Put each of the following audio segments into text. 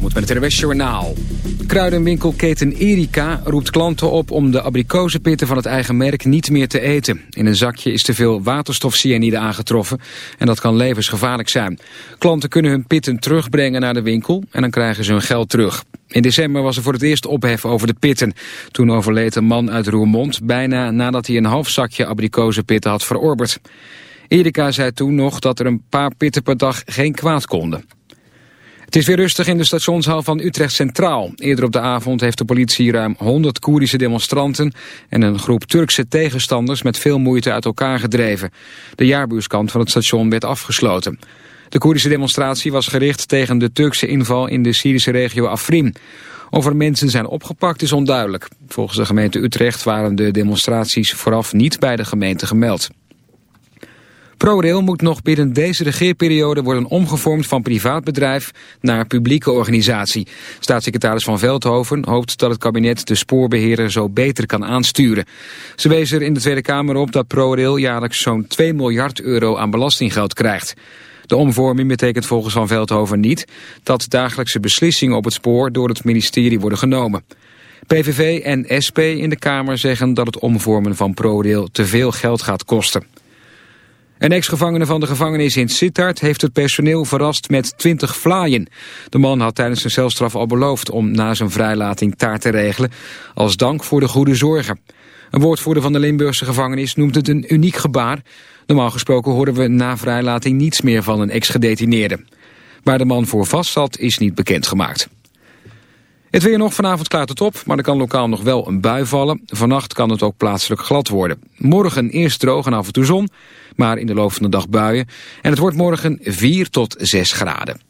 moet met het RWS Journaal. Kruidenwinkelketen Erika roept klanten op om de abrikozenpitten van het eigen merk niet meer te eten. In een zakje is te veel waterstofcyanide aangetroffen en dat kan levensgevaarlijk zijn. Klanten kunnen hun pitten terugbrengen naar de winkel en dan krijgen ze hun geld terug. In december was er voor het eerst ophef over de pitten. Toen overleed een man uit Roermond bijna nadat hij een half zakje abrikozenpitten had verorberd. Erika zei toen nog dat er een paar pitten per dag geen kwaad konden. Het is weer rustig in de stationshal van Utrecht Centraal. Eerder op de avond heeft de politie ruim 100 Koerdische demonstranten... en een groep Turkse tegenstanders met veel moeite uit elkaar gedreven. De jaarbuurskant van het station werd afgesloten. De Koerdische demonstratie was gericht tegen de Turkse inval in de Syrische regio Afrin. Of er mensen zijn opgepakt is onduidelijk. Volgens de gemeente Utrecht waren de demonstraties vooraf niet bij de gemeente gemeld. ProRail moet nog binnen deze regeerperiode worden omgevormd van privaat bedrijf naar publieke organisatie. Staatssecretaris Van Veldhoven hoopt dat het kabinet de spoorbeheerder zo beter kan aansturen. Ze wees er in de Tweede Kamer op dat ProRail jaarlijks zo'n 2 miljard euro aan belastinggeld krijgt. De omvorming betekent volgens Van Veldhoven niet dat dagelijkse beslissingen op het spoor door het ministerie worden genomen. PVV en SP in de Kamer zeggen dat het omvormen van ProRail te veel geld gaat kosten. Een ex-gevangene van de gevangenis in Sittard heeft het personeel verrast met 20 vlaaien. De man had tijdens zijn celstraf al beloofd om na zijn vrijlating taart te regelen... als dank voor de goede zorgen. Een woordvoerder van de Limburgse gevangenis noemt het een uniek gebaar. Normaal gesproken horen we na vrijlating niets meer van een ex-gedetineerde. Waar de man voor vast zat is niet bekendgemaakt. Het weer nog vanavond klaart het op, maar er kan lokaal nog wel een bui vallen. Vannacht kan het ook plaatselijk glad worden. Morgen eerst droog en af en toe zon, maar in de loop van de dag buien. En het wordt morgen 4 tot 6 graden.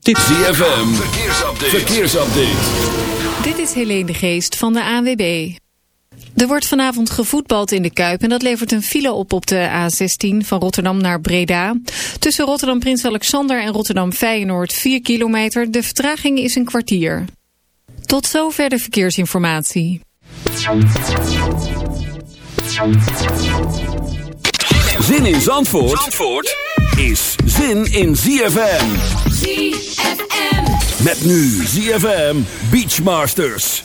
Dit ZFM, verkeersupdate. verkeersupdate. Dit is Helene de Geest van de ANWB. Er wordt vanavond gevoetbald in de Kuip en dat levert een file op op de A16 van Rotterdam naar Breda. Tussen Rotterdam Prins Alexander en Rotterdam Feyenoord 4 kilometer. De vertraging is een kwartier. Tot zover de verkeersinformatie. Zin in Zandvoort, Zandvoort is zin in ZFM. ZFM. Met nu ZFM Beachmasters.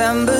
December.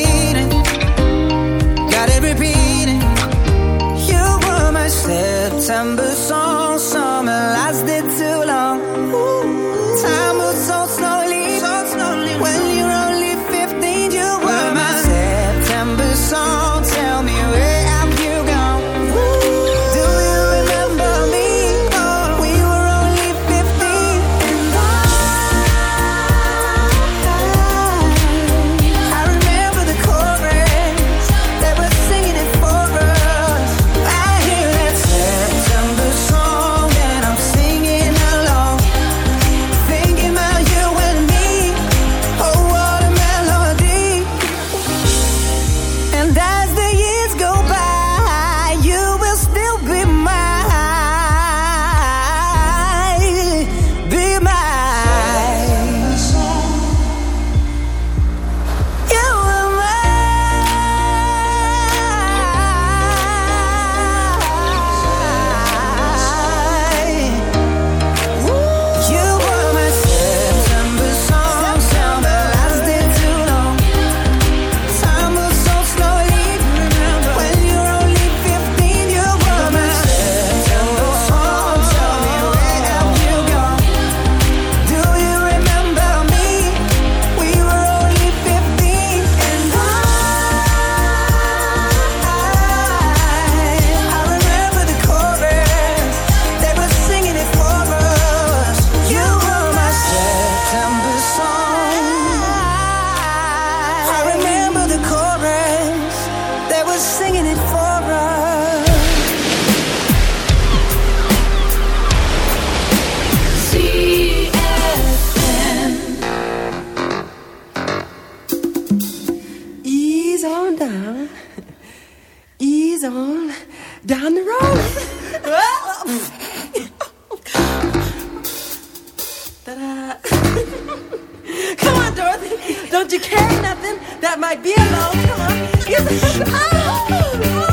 December song. Ta-da! Come on, Dorothy. Don't you care nothing? That might be a loan. Come on. Yes, oh, oh.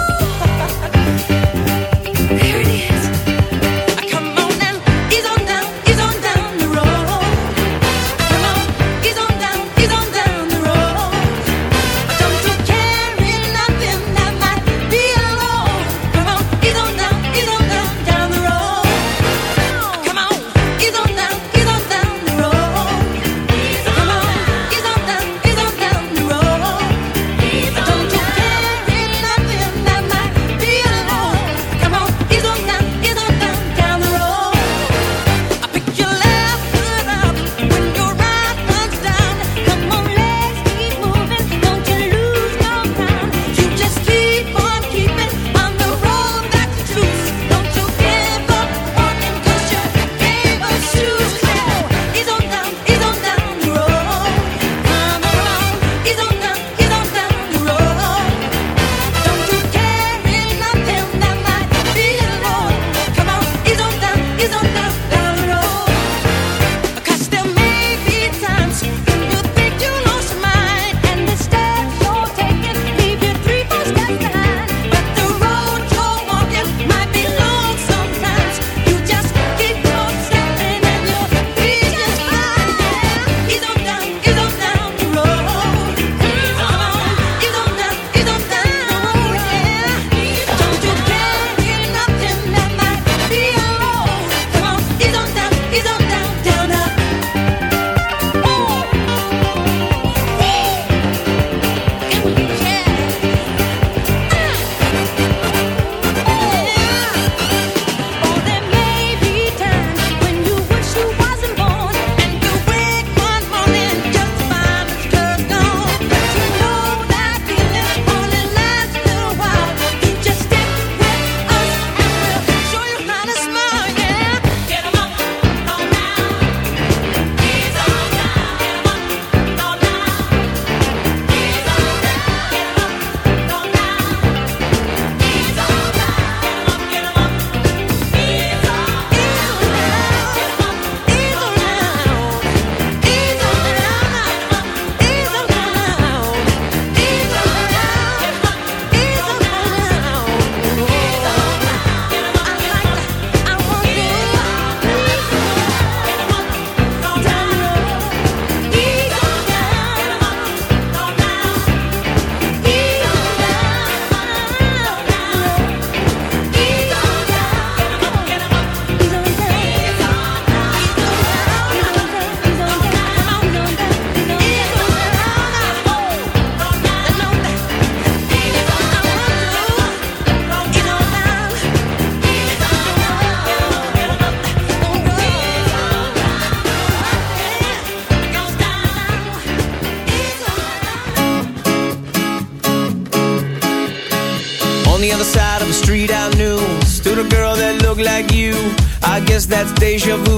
déjà vu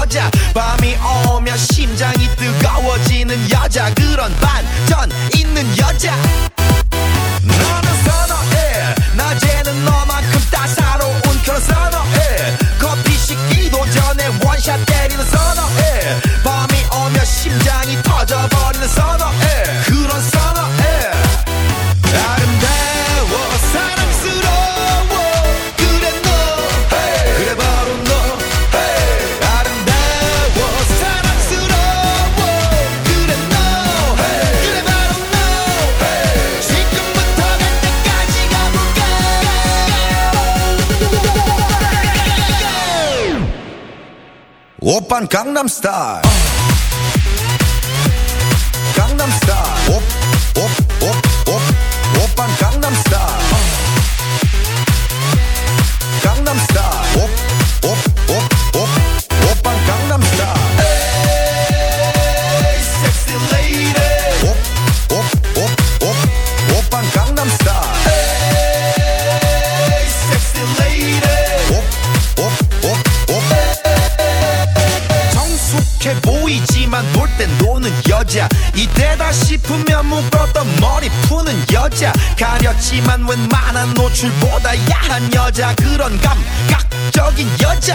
여자. 밤이 오면 심장이 뜨거워지는 여자. 그런 반전 있는 여자. 너는 선어해. 낮에는 너만큼 따사로운 그런 선어 on Gangnam Style 그런 감각적인 여자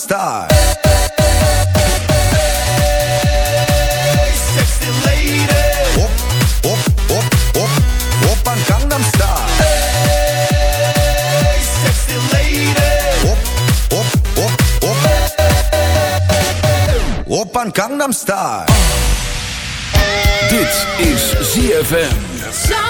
star. op Gangnam Style. Dit is ZFM.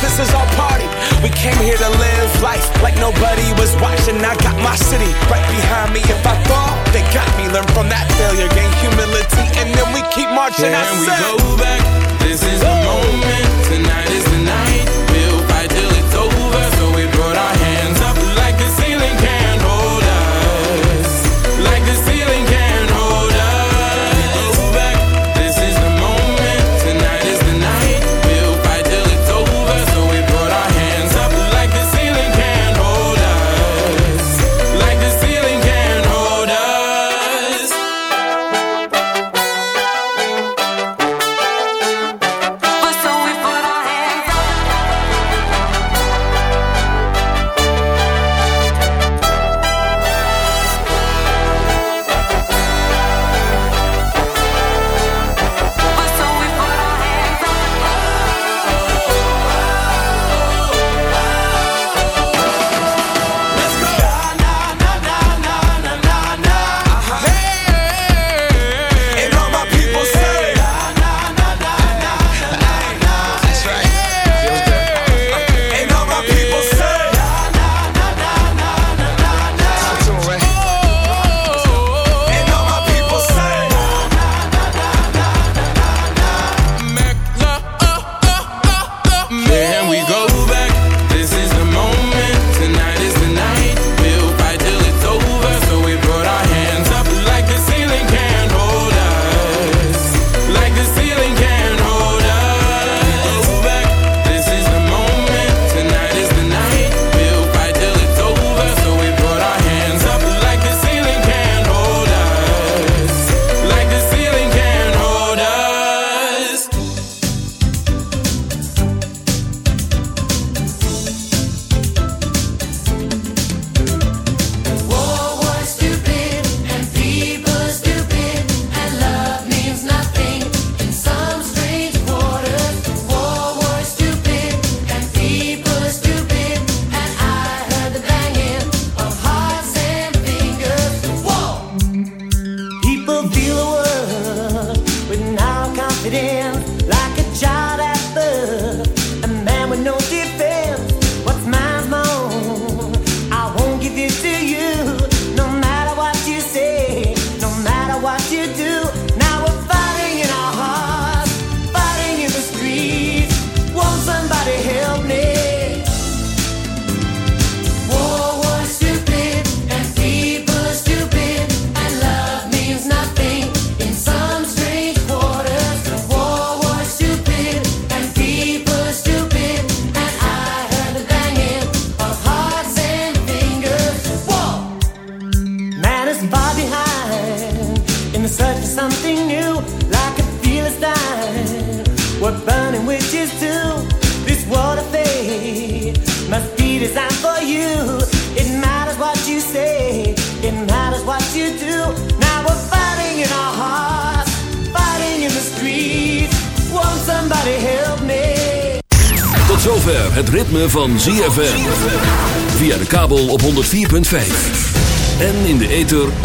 this is our party. We came here to live life like nobody was watching. I got my city right behind me. If I fall, they got me. Learn from that failure, gain humility, and then we keep marching. I Can we go back? This is the moment.